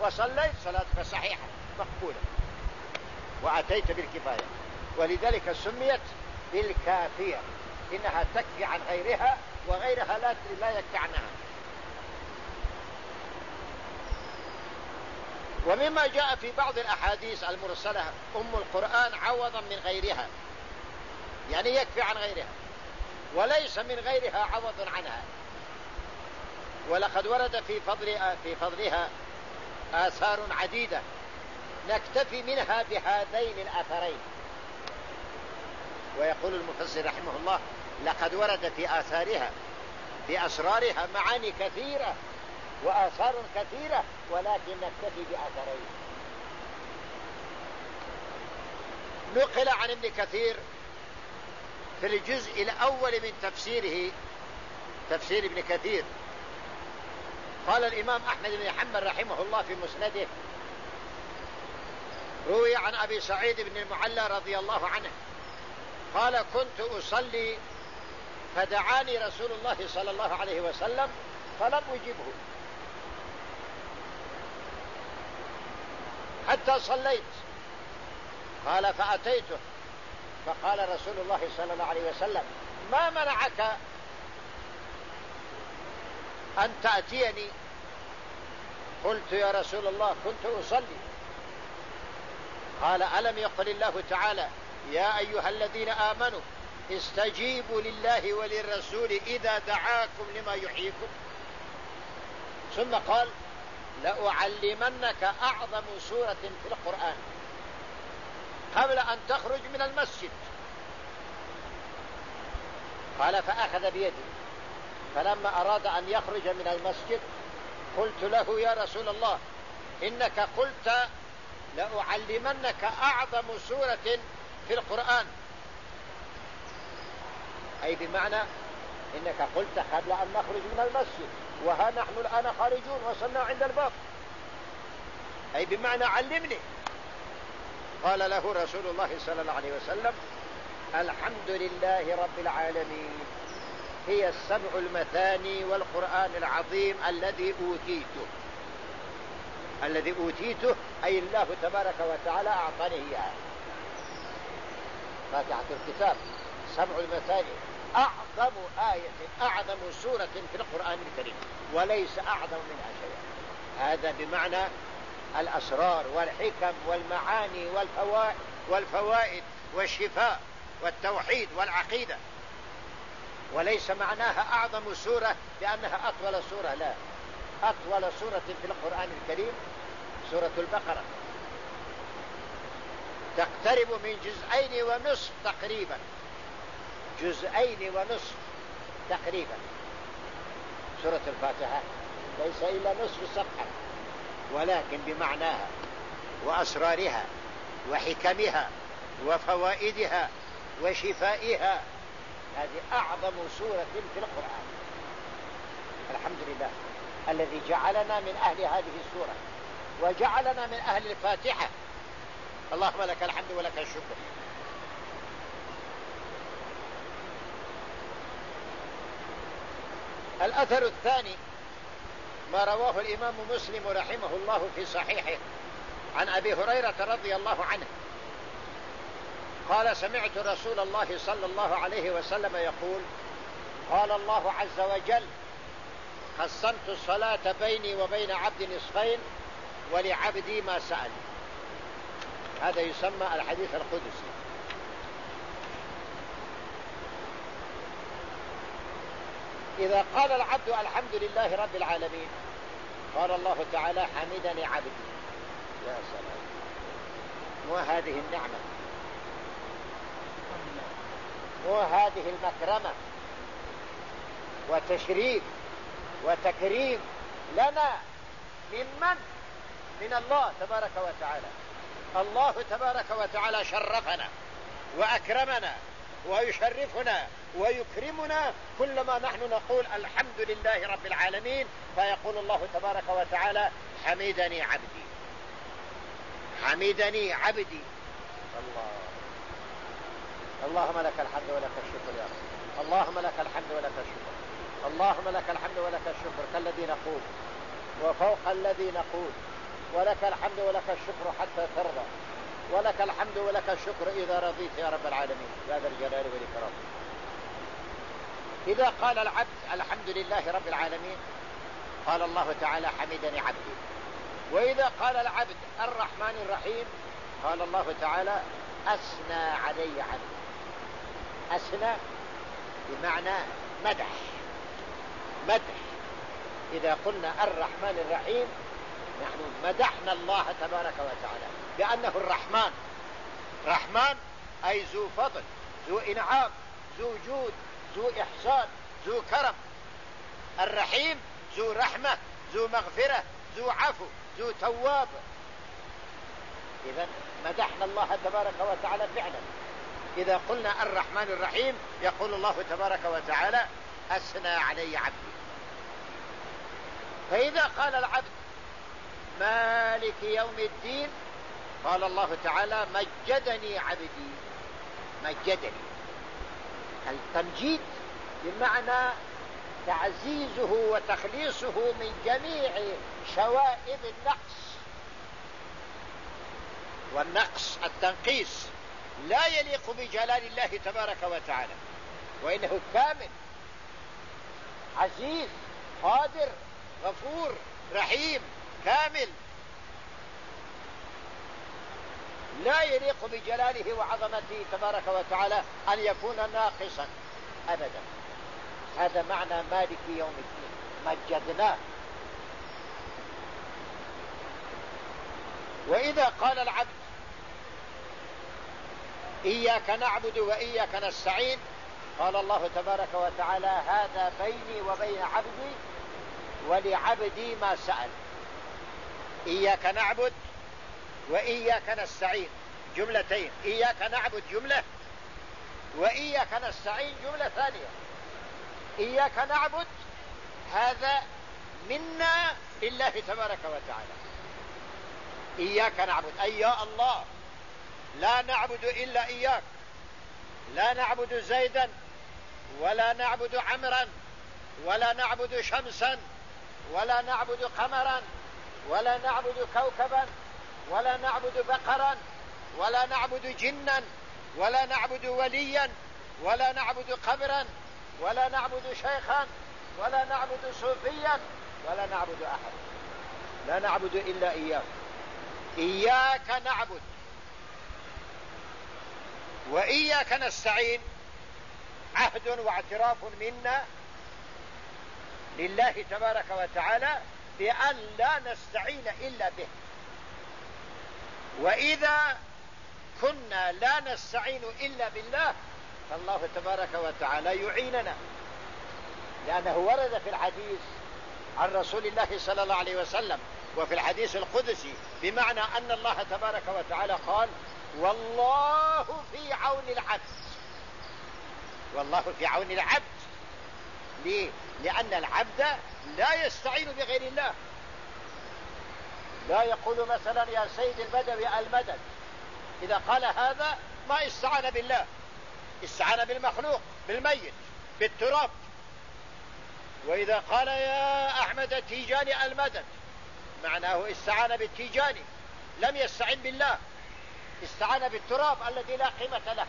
وصليت صلاتك صحيحة مقبولة. وأتيت بالكفاية. ولذلك سميت بالكافية. إنها تكفي عن غيرها وغيرها لا لا يكفي عنها ومما جاء في بعض الأحاديث المرسلة أم القرآن عوضا من غيرها. يعني يكفي عن غيرها. وليس من غيرها عوض عنها. ولقد ورد في فضل في فضلها آثار عديدة نكتفي منها بهذين الأثرين ويقول المفسر رحمه الله لقد ورد في آثارها في أسرارها معاني كثيرة وآثار كثيرة ولكن نكتفي بأثرين نقل عن ابن كثير في الجزء الأول من تفسيره تفسير ابن كثير قال الإمام أحمد بن حنبل رحمه الله في مسنده روي عن أبي سعيد بن المعلى رضي الله عنه قال كنت أصلي فدعاني رسول الله صلى الله عليه وسلم فلم أجبه. حتى صليت. قال فأتيته. فقال رسول الله صلى الله عليه وسلم ما منعك أن تأتيني. قلت يا رسول الله كنت أصلي. قال ألم يقل الله تعالى يا أيها الذين آمنوا استجيبوا لله وللرسول إذا دعاكم لما يحييكم. ثم قال لأعلمنك أعظم سورة في القرآن. قبل أن تخرج من المسجد. قال فأخذ بيدي. فلما أراد أن يخرج من المسجد قلت له يا رسول الله إنك قلت لأعلمنك أعظم سورة في القرآن. أي بمعنى إنك قلت قبل أن نخرج من المسجد وها نحن الآن خارجون وصلنا عند الباب. أي بمعنى علمني. قال له رسول الله صلى الله عليه وسلم الحمد لله رب العالمين. هي السبع المثاني والقرآن العظيم الذي أوتيته. الذي أوتيته أي الله تبارك وتعالى أعطاني إياه. فاتحة الكتاب سبع المثاني أعظم آية أعظم سورة في القرآن الكريم وليس أعظم منها شيء هذا بمعنى الأسرار والحكم والمعاني والفوائد والفوائد والشفاء والتوحيد والعقيدة. وليس معناها أعظم سورة لأنها أطول سورة لا. أطول سورة في القرآن الكريم سورة البقرة. تقترب من جزئين ونصف تقريبا. جزئين ونصف تقريبا. سورة الفاتحة ليس إلا نصف الصفحة ولكن بمعناها وأسرارها وحكمها وفوائدها وشفائها هذه أعظم سورة في القرآن. الحمد لله الذي جعلنا من أهل هذه السورة وجعلنا من أهل الفاتحة. اللهم لك الحمد ولك الشكر. الأثر الثاني ما رواه الإمام مسلم رحمه الله في صحيحه عن أبي هريرة رضي الله عنه. قال سمعت رسول الله صلى الله عليه وسلم يقول قال الله عز وجل قسمت الصلاة بيني وبين عبد نصفين ولعبدي ما سأل. هذا يسمى الحديث القدسي. إذا قال العبد الحمد لله رب العالمين قال الله تعالى حمدني عبدي. يا سلام. وهذه النعمة. وهذه المكرمة وتشريف وتكريم لنا ممن من الله تبارك وتعالى. الله تبارك وتعالى شرفنا وأكرمنا ويشرفنا ويكرمنا كلما نحن نقول الحمد لله رب العالمين فيقول الله تبارك وتعالى حمدني عبدي. حمدني عبدي. الله. اللهم لك الحمد ولك الشكر يا رب. اللهم لك الحمد ولك الشكر. اللهم لك الحمد ولك الشكر كالذي نقول وفوق الذي نقول. ولك الحمد ولك الشكر حتى ترضى. ولك الحمد ولك الشكر إذا رضيت يا رب العالمين. يا ذا الجلال والإكرام. إذا قال العبد الحمد لله رب العالمين قال الله تعالى حمدني عبدي. وإذا قال العبد الرحمن الرحيم قال الله تعالى أثنى علي عبدي. أثنى بمعنى مدح. مدح. إذا قلنا الرحمن الرحيم نحن مدحنا الله تبارك وتعالى بأنه الرحمن. رحمن أي ذو فضل ذو إنعام ذو جود ذو إحسان ذو كرم. الرحيم ذو رحمة ذو مغفرة ذو عفو ذو تواب. إذا مدحنا الله تبارك وتعالى فعلا. إذا قلنا الرحمن الرحيم يقول الله تبارك وتعالى أثنى علي عبدي. فإذا قال العبد مالك يوم الدين قال الله تعالى مجدني عبدي. مجدني. التمجيد بمعنى تعزيزه وتخليصه من جميع شوائب النقص. والنقص التنقيس لا يليق بجلال الله تبارك وتعالى. وإنه كامل. عزيز قادر غفور رحيم كامل. لا يليق بجلاله وعظمته تبارك وتعالى أن يكون ناقصا أبدا. هذا معنى مالك يوم الدين. مجدناه وإذا قال العبد إياك نعبد وإياك نستعين. قال الله تبارك وتعالى هذا بيني وبين عبدي ولعبدي ما سأل. إياك نعبد وإياك نستعين. جملتين إياك نعبد جملة وإياك نستعين جملة ثانية. إياك نعبد هذا منا لله تبارك وتعالى. إياك نعبد أي يا الله. لا نعبد إلا إياك لا نعبد زيدا ولا نعبد عمرا ولا نعبد شمسا ولا نعبد قمرا ولا نعبد كوكبا ولا نعبد بقرا ولا نعبد جنا ولا نعبد وليا ولا نعبد قبرا ولا نعبد شيخا ولا نعبد صوفيا ولا نعبد احد لا نعبد الا اياك اياك نعبد وإياك نستعين. عهد واعتراف منا لله تبارك وتعالى بأن لا نستعين إلا به. وإذا كنا لا نستعين إلا بالله فالله تبارك وتعالى يعيننا. لأنه ورد في الحديث عن رسول الله صلى الله عليه وسلم وفي الحديث القدسي بمعنى أن الله تبارك وتعالى قال والله في عون العبد. والله في عون العبد. ليه؟ لأن العبد لا يستعين بغير الله. لا يقول مثلا يا سيد البدوي المدد إذا قال هذا ما استعان بالله. استعان بالمخلوق بالميت بالتراب. وإذا قال يا أحمد التيجاني المدد معناه استعان بالتيجاني. لم يستعن بالله. استعان بالتراب الذي لا قيمة له.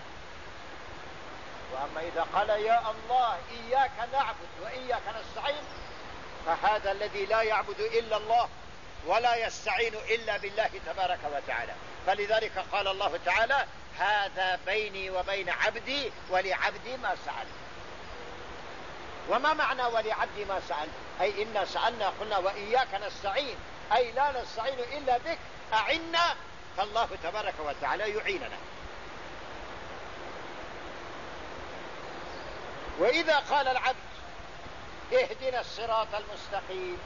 وأما إذا قال يا الله إياك نعبد وإياك نستعين فهذا الذي لا يعبد إلا الله ولا يستعين إلا بالله تبارك وتعالى. فلذلك قال الله تعالى هذا بيني وبين عبدي ولعبدي ما سأل. وما معنى ولعبدي ما سأل؟ أي إنا سألنا قلنا وإياك نستعين أي لا نستعين إلا بك أعنا فالله تبارك وتعالى يعيننا. وإذا قال العبد اهدنا الصراط المستقيم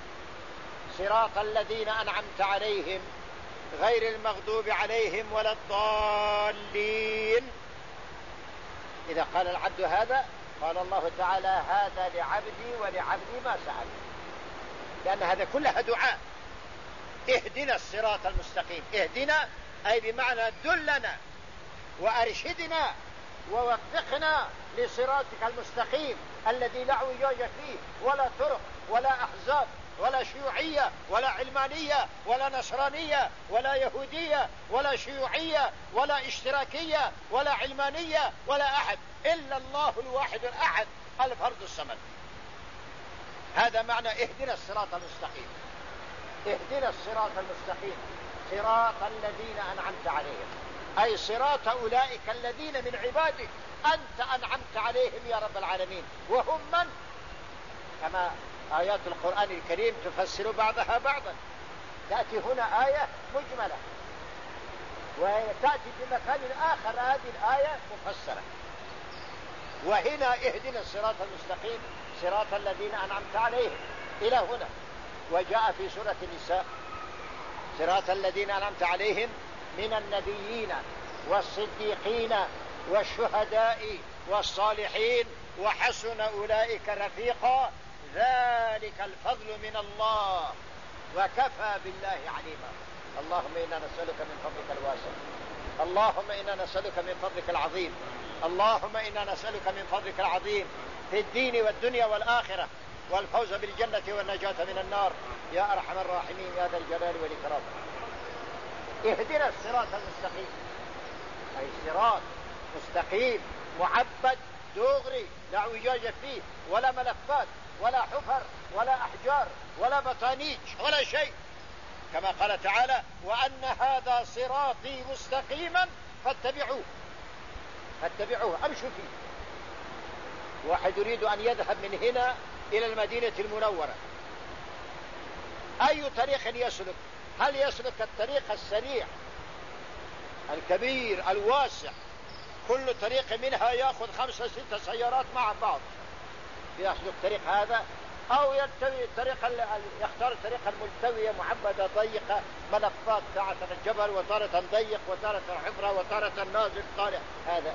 صراط الذين أنعمت عليهم غير المغضوب عليهم ولا الضالين. إذا قال العبد هذا قال الله تعالى هذا لعبدي ولعبدي ما سأل لأن هذا كلها دعاء. اهدنا الصراط المستقيم. اهدنا أي بمعنى دلنا وأرشدنا ووفقنا لصراطك المستقيم الذي لا عوجاج فيه ولا طرق ولا أحزاب ولا شيوعية ولا علمانية ولا نصرانية ولا يهودية ولا شيوعية ولا اشتراكية ولا علمانية ولا أحد إلا الله الواحد الأحد الفرد الصمد. هذا معنى اهدنا الصراط المستقيم. اهدنا الصراط المستقيم. صراط الذين أنعمت عليهم. أي صراط أولئك الذين من عبادك. أنت أنعمت عليهم يا رب العالمين. وهم من؟ كما آيات القرآن الكريم تفسر بعضها بعضا. تأتي هنا آية مجملة. وتأتي في مكان آخر هذه الآية مفسرة. وهنا اهدنا الصراط المستقيم. صراط الذين أنعمت عليهم. إلى هنا. وجاء في سورة النساء. صراط الذين أنعمت عليهم من النبيين والصديقين والشهداء والصالحين وحسن أولئك رفيقا. ذلك الفضل من الله. وكفى بالله عليما. اللهم إنا نسألك من فضلك الواسع. اللهم إنا نسألك من فضلك العظيم. اللهم إنا نسألك من فضلك العظيم. في الدين والدنيا والآخرة. والفوز بالجنة والنجاة من النار. يا أرحم الراحمين يا ذا الجلال والإكرام. اهدنا الصراط المستقيم. أي صراط مستقيم. معبد دغري. لا اعوجاج فيه ولا ملفات ولا حفر ولا أحجار ولا بطانيج ولا شيء. كما قال تعالى وأن هذا صراطي مستقيما فاتبعوه. فاتبعوه. أمشوا فيه. واحد يريد أن يذهب من هنا إلى المدينة المنورة. أي طريق يسلك؟ هل يسلك الطريق السريع الكبير الواسع؟ كل طريق منها يأخذ خمسة ستة سيارات مع بعض. يسلك طريق هذا أو يلتوي الطريق يختار الطريق الملتوية معبدة ضيقة ملفات تارة الجبل وتارة ضيق وتارة حفرة وتارة نازل طالع هذا.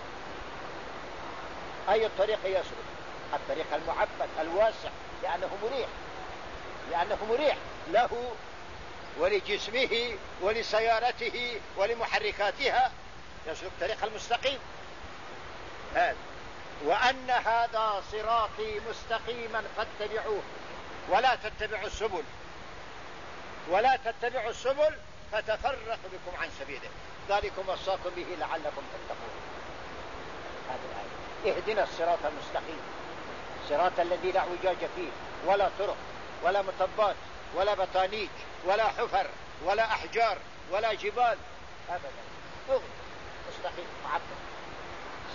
أي الطريق يسلك؟ الطريق المعبد الواسع لأنه مريح. لأنه مريح له ولجسمه ولسيارته ولمحركاتها. يسلك طريق المستقيم. هذا. وأن هذا صراطي مستقيما فاتبعوه. ولا تتبعوا السبل. ولا تتبعوا السبل فتفرق بكم عن سبيله. ذلكم وصاكم به لعلكم تتقون. هذه الآية. اهدنا الصراط المستقيم. صراط الذي لا اعوجاج فيه ولا طرق ولا مطبات ولا بطانيج ولا حفر ولا أحجار ولا جبال. أبدا. مستقيم معبد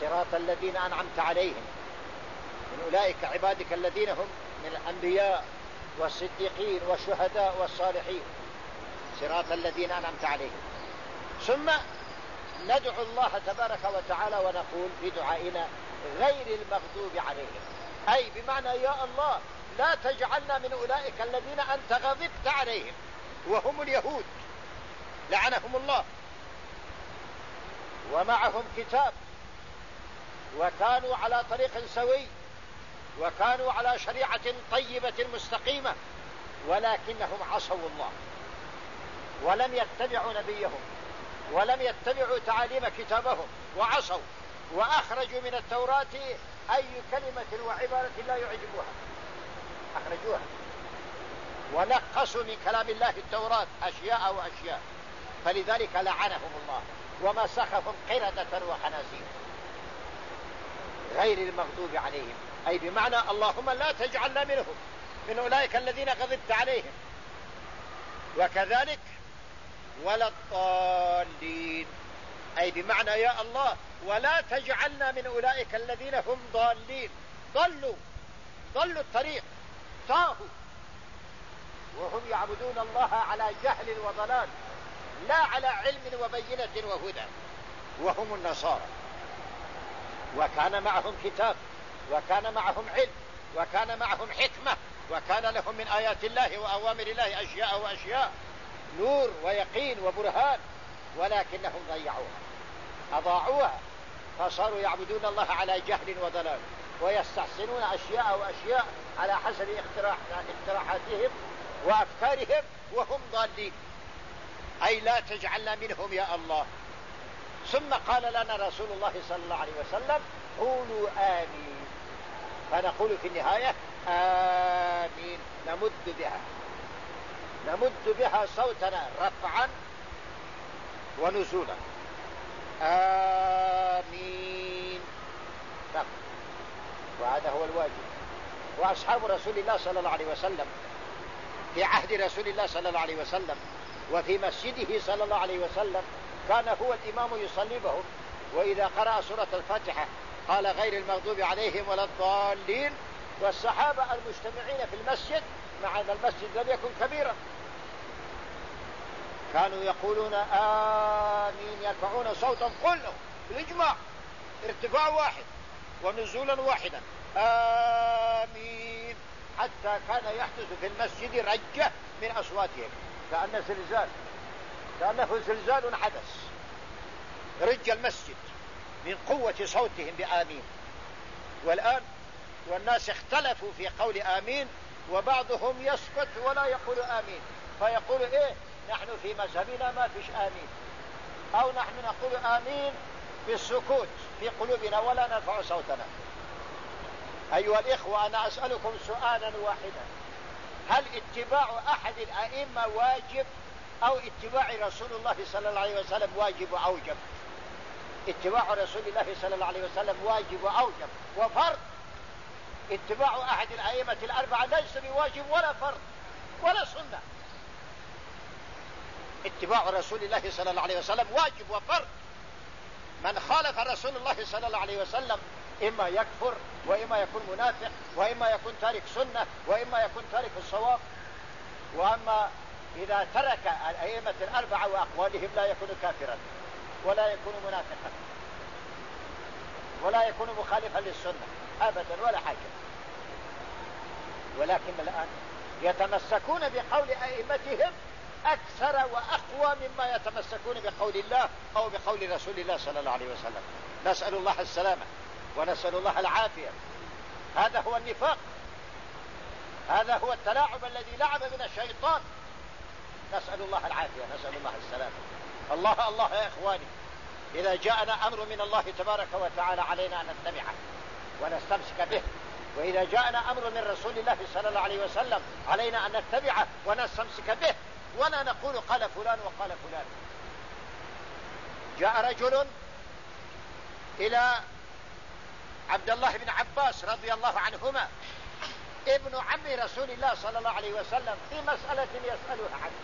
صراط الذين أنعمت عليهم. من أولئك عبادك الذين هم من الأنبياء والصديقين والشهداء والصالحين. صراط الذين أنعمت عليهم. ثم ندعو الله تبارك وتعالى ونقول في دعائنا غير المغضوب عليهم. أي بمعنى يا الله لا تجعلنا من أولئك الذين أنت غضبت عليهم وهم اليهود لعنهم الله. ومعهم كتاب وكانوا على طريق سوي وكانوا على شريعة طيبة مستقيمة ولكنهم عصوا الله. ولم يتبعوا نبيهم ولم يتبعوا تعاليم كتابهم وعصوا وأخرجوا من التوراة أي كلمة وعبارة لا يعجبوها أخرجوها. ونقصوا من كلام الله التوراة أشياء وأشياء فلذلك لعنهم الله ومسخهم قردة وخنازير غير المغضوب عليهم. أي بمعنى اللهم لا تجعلنا منهم. من أولئك الذين غضبت عليهم. وكذلك ولا الضالين. أي بمعنى يا الله ولا تجعلنا من أولئك الذين هم ضالين. ضلوا. ضلوا الطريق. تاهوا وهم يعبدون الله على جهل وضلال لا على علم وبينة وهدى. وهم النصارى. وكان معهم كتاب وكان معهم علم وكان معهم حكمة وكان لهم من آيات الله وأوامر الله أشياء وأشياء نور ويقين وبرهان ولكنهم ضيعوها. أضاعوها. فصاروا يعبدون الله على جهل وضلال ويستحسنون أشياء وأشياء على حسب اقتراح اقتراحاتهم وأفكارهم وهم ضالين. أي لا تجعلنا منهم يا الله. ثم قال لنا رسول الله صلى الله عليه وسلم قولوا آمين. فنقول في النهاية آمين. نمد بها. نمد بها صوتنا رفعا ونزولا. آمين. نعم. وهذا هو الواجب. وأصحاب رسول الله صلى الله عليه وسلم في عهد رسول الله صلى الله عليه وسلم وفي مسجده صلى الله عليه وسلم كان هو الإمام يصلي بهم وإذا قرأ سورة الفاتحة قال غير المغضوب عليهم ولا الضالين. والصحابة المجتمعين في المسجد مع أن المسجد لم يكن كبيرا كانوا يقولون آمين يرفعون صوتا كلهم بالإجماع ارتفاع واحد ونزولا واحدا. آمين. حتى كان يحدث في المسجد رجة من أصواتهم. كأن زلزال كأنه زلزال حدث. رج المسجد من قوة صوتهم بآمين. والآن والناس اختلفوا في قول آمين وبعضهم يسكت ولا يقول آمين. فيقول إيه؟ نحن في مذهبنا ما فيش آمين. أو نحن نقول آمين بالسكوت في قلوبنا ولا نرفع صوتنا. أيها الإخوة أنا أسألكم سؤالا واحدا. هل اتباع أحد الأئمة واجب أو اتباع رسول الله صلى الله عليه وسلم واجب وأوجب اتباع رسول الله صلى الله عليه وسلم واجب وأوجب وفرض اتباع أحد الأئمة الأربعة ليس بواجب ولا فرض ولا سنة. اتباع رسول الله صلى الله عليه وسلم واجب وفرض. من خالف رسول الله صلى الله عليه وسلم إما يكفر وإما يكون منافق وإما يكون تارك سنة وإما يكون تارك الصواب. وأما إذا ترك الأئمة الأربعة وأقوالهم لا يكون كافرا ولا يكون منافقا ولا يكون مخالفا للسنة أبدا ولا حاجة. ولكن الآن يتمسكون بقول أئمتهم أكثر وأقوى مما يتمسكون بقول الله أو بقول رسول الله صلى الله عليه وسلم. نسأل الله السلامة ونسأل الله العافية. هذا هو النفاق. هذا هو التلاعب الذي لعب من الشيطان. نسأل الله العافية نسأل الله السلامة. الله الله يا إخواني إذا جاءنا أمر من الله تبارك وتعالى علينا أن نتبعه ونستمسك به وإذا جاءنا أمر من رسول الله صلى الله عليه وسلم علينا أن نتبعه ونستمسك به ولا نقول قال فلان وقال فلان. جاء رجل إلى عبد الله بن عباس رضي الله عنهما ابن عم رسول الله صلى الله عليه وسلم في مسألة يسألها عنه.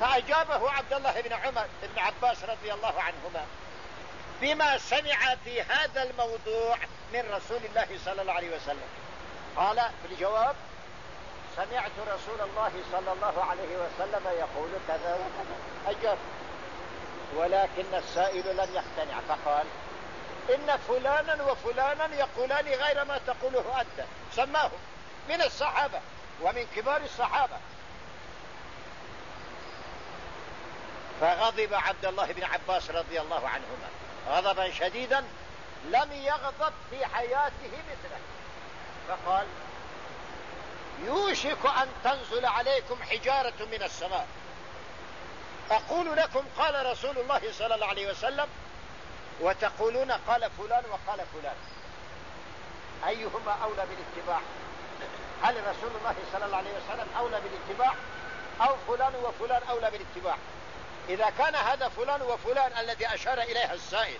فأجابه عبد الله بن عمر بن عباس رضي الله عنهما بما سمع في هذا الموضوع من رسول الله صلى الله عليه وسلم. قال في الجواب سمعت رسول الله صلى الله عليه وسلم يقول كذا وكذا. أجاب ولكن السائل لم يقتنع فقال إن فلانا وفلانا يقولان غير ما تقوله أنت. سماهم من الصحابة ومن كبار الصحابة. فغضب عبد الله بن عباس رضي الله عنهما. غضبا شديدا لم يغضب في حياته مثله. فقال يوشك أن تنزل عليكم حجارة من السماء. أقول لكم قال رسول الله صلى الله عليه وسلم وتقولون قال فلان وقال فلان. أيهما أولى بالاتباع؟ هل رسول الله صلى الله عليه وسلم أولى بالاتباع أو فلان وفلان أولى بالاتباع؟ إذا كان هذا فلان وفلان الذي أشار إليها السائل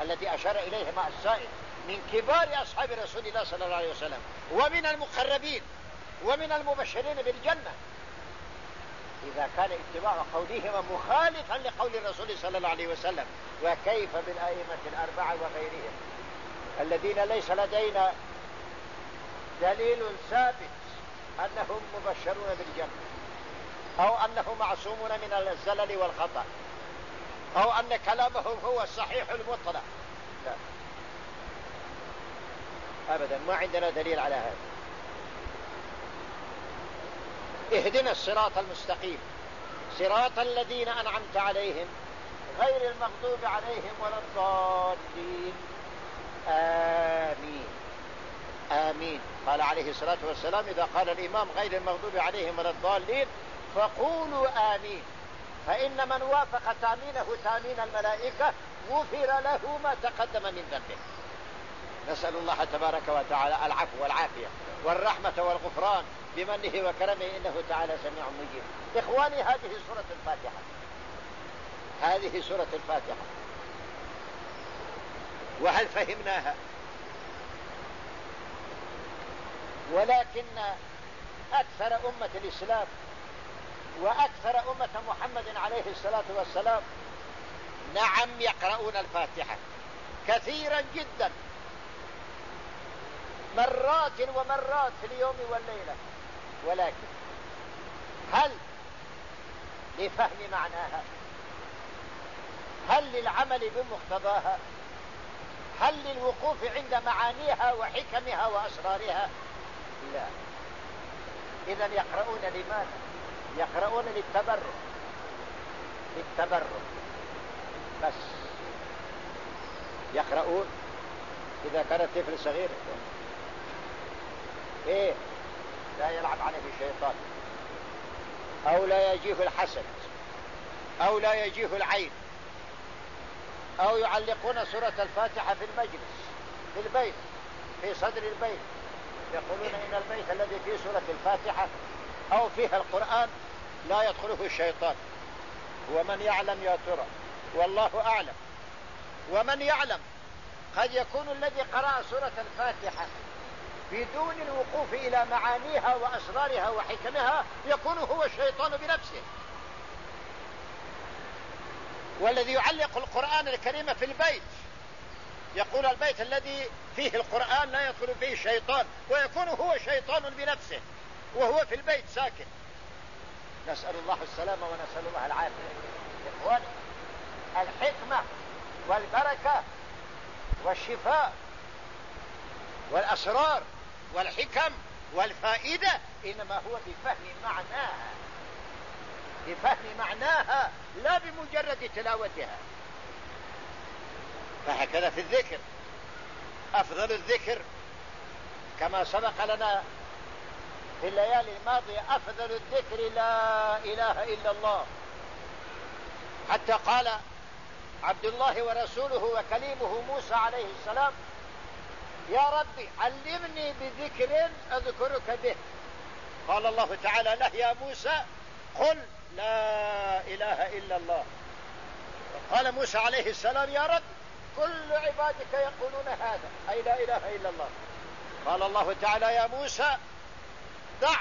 الذي أشار إليه مع السائل من كبار أصحاب رسول الله صلى الله عليه وسلم ومن المقربين ومن المبشرين بالجنة. إذا كان اتباع قولهما مخالفا لقول الرسول صلى الله عليه وسلم وكيف بالأئمة الأربعة وغيرهم الذين ليس لدينا دليل ثابت أنهم مبشرون بالجنة أو أنهم معصومون من الزلل والخطأ أو أن كلامهم هو الصحيح المطلق. لا. أبدا ما عندنا دليل على هذا. اهدنا الصراط المستقيم. صراط الذين أنعمت عليهم غير المغضوب عليهم ولا الضالين. آمين. آمين. قال عليه الصلاة والسلام إذا قال الإمام غير المغضوب عليهم ولا الضالين فقولوا آمين. فإن من وافق تأمينه تأمين الملائكة غفر له ما تقدم من ذنبه. نسأل الله تبارك وتعالى العفو والعافية والرحمة والغفران. بمنه وكرمه إنه تعالى سميع مجيب. إخواني هذه سورة الفاتحة. هذه سورة الفاتحة. وهل فهمناها؟ ولكن أكثر أمة الإسلام وأكثر أمة محمد عليه الصلاة والسلام نعم يقرؤون الفاتحة. كثيرا جدا. مرات ومرات في اليوم والليلة. ولكن هل لفهم معناها؟ هل للعمل بمقتضاها؟ هل للوقوف عند معانيها وحكمها وأسرارها؟ لا. إذا يقرؤون لماذا؟ يقرؤون للتبرك. للتبرك. بس. يقرؤون إذا كان الطفل صغير. إيه؟ لا يلعب عليه الشيطان أو لا يجيه الحسد. أو لا يجيه العين. أو يعلقون سورة الفاتحة في المجلس في البيت في صدر البيت. يقولون إن البيت الذي فيه سورة الفاتحة أو فيها القرآن لا يدخله الشيطان. ومن يعلم يا ترى؟ والله أعلم. ومن يعلم؟ قد يكون الذي قرأ سورة الفاتحة بدون الوقوف إلى معانيها وأسرارها وحكمها يكون هو الشيطان بنفسه. والذي يعلق القرآن الكريم في البيت. يقول البيت الذي فيه القرآن لا يدخل فيه الشيطان ويكون هو شيطان بنفسه وهو في البيت ساكن. نسأل الله السلامة ونسأل الله العافية. إخواني الحكمة والبركة والشفاء والأسرار والحكم والفائدة إنما هو بفهم معناها. بفهم معناها لا بمجرد تلاوتها. فهكذا في الذكر. أفضل الذكر كما سبق لنا في الليالي الماضية أفضل الذكر لا إله إلا الله. حتى قال عبد الله ورسوله وكليمه موسى عليه السلام يا ربي علمني بذكر أذكرك به. قال الله تعالى له يا موسى قل لا إله إلا الله. قال موسى عليه السلام يا رب كل عبادك يقولون هذا أي لا إله إلا الله. قال الله تعالى يا موسى دع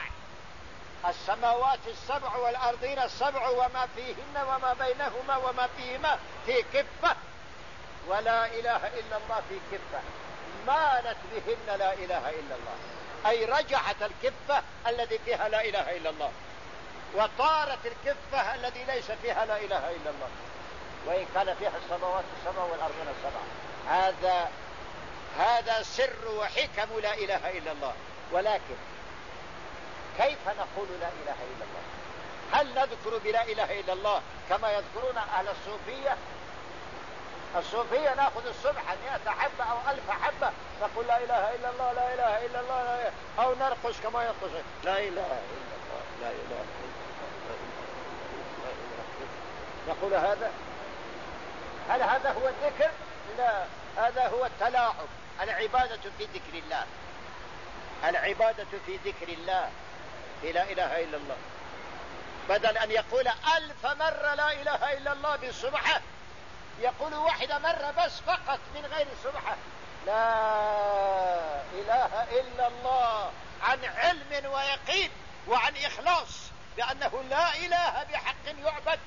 السماوات السبع والأرضين السبع وما فيهن وما بينهما وما فيهما في كفة. ولا إله إلا الله في كفة. مالت بهن لا إله إلا الله. أي رجحت الكفة الذي فيها لا إله إلا الله. وطارت الكفة الذي ليس فيها لا إله إلا الله. وإن كان فيها السماوات السبع والأرضين السبع. هذا هذا سر وحكم لا إله إلا الله. ولكن كيف نقول لا إله إلا الله؟ هل نذكر بلا إله إلا الله كما يذكرون أهل الصوفية؟ الصوفية ناخذ الصبح مئة حبة أو ألف حبة نقول لا إله إلا الله لا إله إلا الله لا إله أو نرقص كما يرقص. لا إله إلا الله لا إله إلا الله نقول هذا؟ هل هذا هو الذكر؟ لا هذا هو التلاعب. العبادة في ذكر الله. العبادة في ذكر الله. في لا إله إلا الله. بدل أن يقول ألف مرة لا إله إلا الله بالصبحة يقول واحدة مرة بس فقط من غير صبحة لا إله إلا الله عن علم ويقين وعن إخلاص بأنه لا إله بحق يعبد.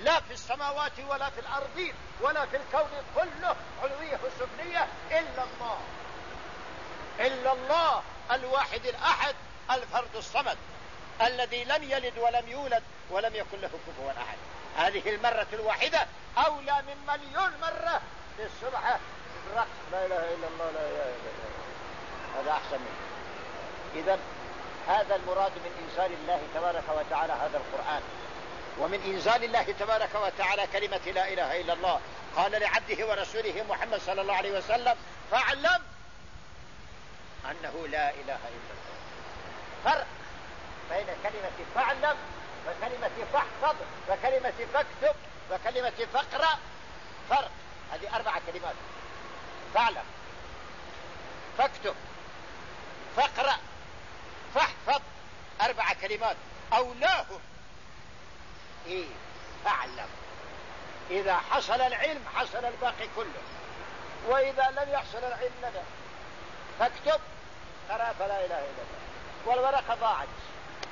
لا في السماوات ولا في الأرضين ولا في الكون كله علوية وسفلية إلا الله. إلا الله الواحد الأحد الفرد الصمد. الذي لم يلد ولم يولد ولم يكن له كفوا أحد. هذه المرة الواحدة أولى من مليون مرة في الصبحة الرقص لا إله إلا الله لا إله إلا الله. هذا أحسن منه. إذا هذا المراد من إنزال الله تبارك وتعالى هذا القرآن. ومن إنزال الله تبارك وتعالى كلمة لا إله إلا الله. قال لعبده ورسوله محمد صلى الله عليه وسلم فاعلم أنه لا إله إلا الله. فرق بين كلمة فاعلم وكلمة فاحفظ وكلمة فاكتب وكلمة فاقرأ. فرق. هذه أربع كلمات. فاعلم. فاكتب. فاقرأ. فاحفظ. أربع كلمات. أولاهم إيه. فاعلم. إذا حصل العلم حصل الباقي كله. وإذا لم يحصل العلم لنا فاكتب. قرأت لا إله إلا الله. والورقة ضاعت.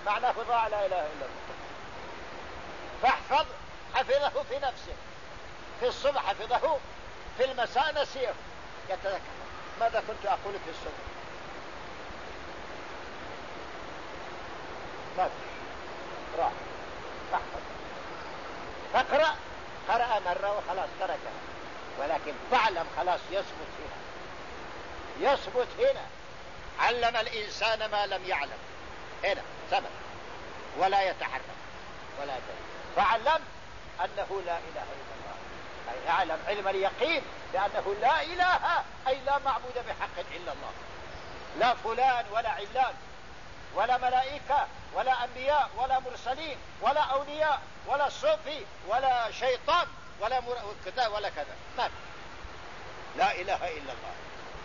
معناه ضاع لا إله إلا الله. فاحفظ حفظه في نفسه في الصبح حفظه في المساء نسيه. يتذكر. ماذا كنت أقول في الصبح؟ ما راح. فاحفظ. فاقرأ. قرأ مرة وخلاص تركها. ولكن فاعلم خلاص يثبت هنا. يثبت هنا. علم الإنسان ما لم يعلم. هنا. ثبت ولا يتحرك ولا يتحرك فعلم أنه لا إله إلا الله. أي اعلم علم اليقين بأنه لا إله أي لا معبود بحق إلا الله. لا فلان ولا علان ولا ملائكة ولا أنبياء ولا مرسلين ولا أولياء ولا صوفي ولا شيطان ولا مر... كذا ولا كذا. ما لا إله إلا الله.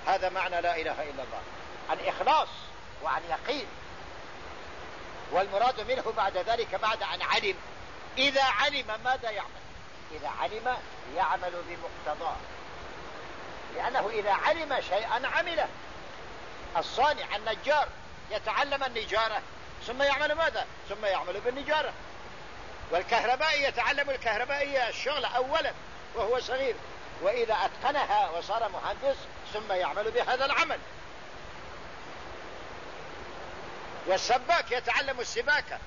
هذا معنى لا إله إلا الله. عن إخلاص وعن يقين. والمراد منه بعد ذلك بعد أن علم. إذا علم ماذا يعمل؟ إذا علم يعمل بمقتضاه. لأنه إذا علم شيئا عمله. الصانع النجار يتعلم النجارة ثم يعمل ماذا؟ ثم يعمل بالنجارة. والكهربائي يتعلم الكهربائية الشغل أولا وهو صغير. وإذا أتقنها وصار مهندس ثم يعمل بهذا العمل. والسباك يتعلم السباكة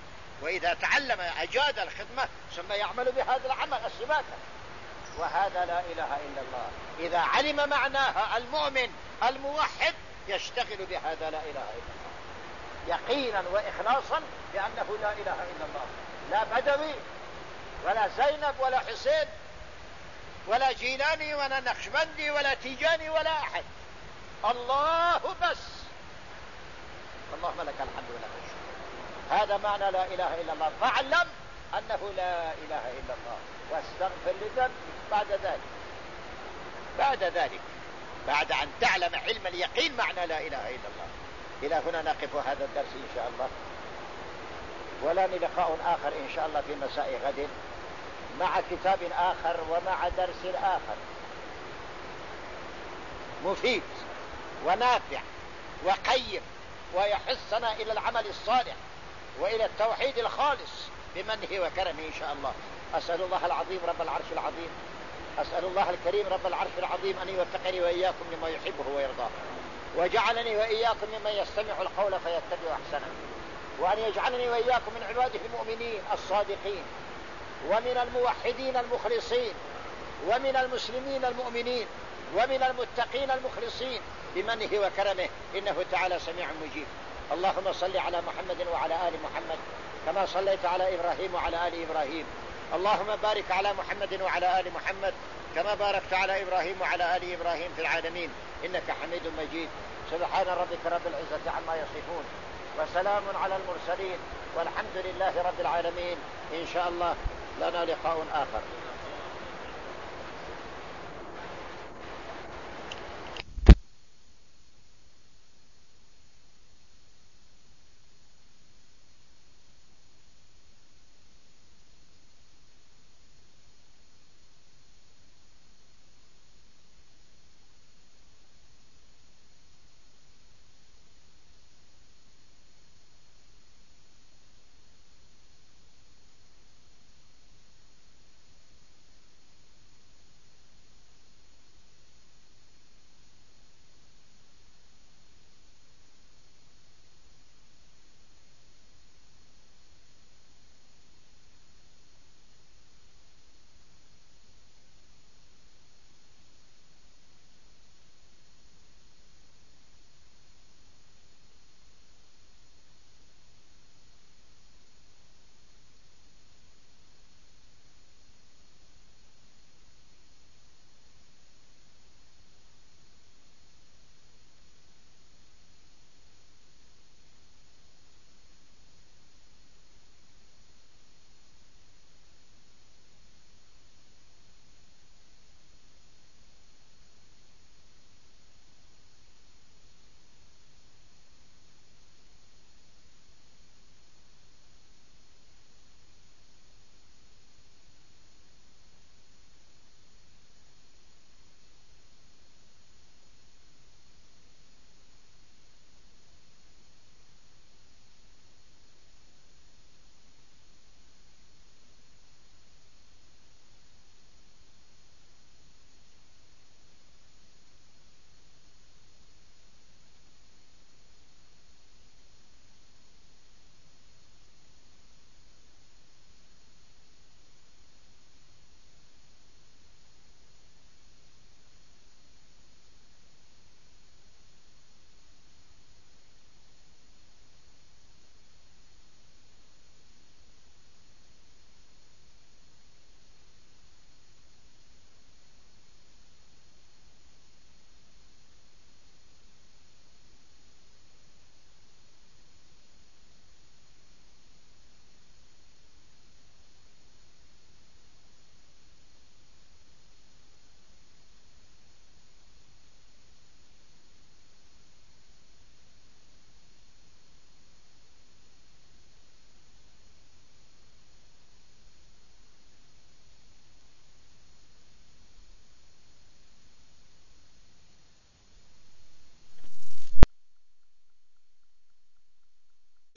وإذا تعلم أجاد الخدمة ثم يعمل بهذا العمل السباكة وهذا لا إله إلا الله. إذا علم معناها المؤمن الموحد يشتغل بهذا لا إله إلا الله. يقينا وإخلاصا بأنه لا إله إلا الله. لا بدوي ولا زينب ولا حسين ولا جيلاني ولا نقشبندي ولا تيجاني ولا أحد. الله بس. اللهم لك الحمد ولك الشكر هذا معنى لا إله إلا الله. فاعلم أنه لا إله إلا الله. واستغفر لذنب بعد ذلك. بعد ذلك. بعد أن تعلم علم اليقين معنى لا إله إلا الله. إلى هنا نقف هذا الدرس إن شاء الله. ولنا لقاء آخر إن شاء الله في مساء غد مع كتاب آخر ومع درس آخر. مفيد ونافع وقيم. ويحثنا إلى العمل الصالح وإلى التوحيد الخالص بمنه وكرمه إن شاء الله. أسأل الله العظيم رب العرش العظيم أسأل الله الكريم رب العرش العظيم أن يوفقني وإياكم لما يحبه ويرضاه وجعلني وإياكم ممن يستمع القول فيتبع أحسنه وأن يجعلني وإياكم من عباده المؤمنين الصادقين ومن الموحدين المخلصين ومن المسلمين المؤمنين ومن المتقين المخلصين بمنه وكرمه. إنه تعالى سميع مجيب. اللهم صل على محمد وعلى آل محمد كما صليت على إبراهيم وعلى آل إبراهيم. اللهم بارك على محمد وعلى آل محمد كما باركت على إبراهيم وعلى آل إبراهيم في العالمين. إنك حميد مجيد. سبحان ربك رب العزة عما يصفون. وسلام على المرسلين. والحمد لله رب العالمين. إن شاء الله لنا لقاء آخر.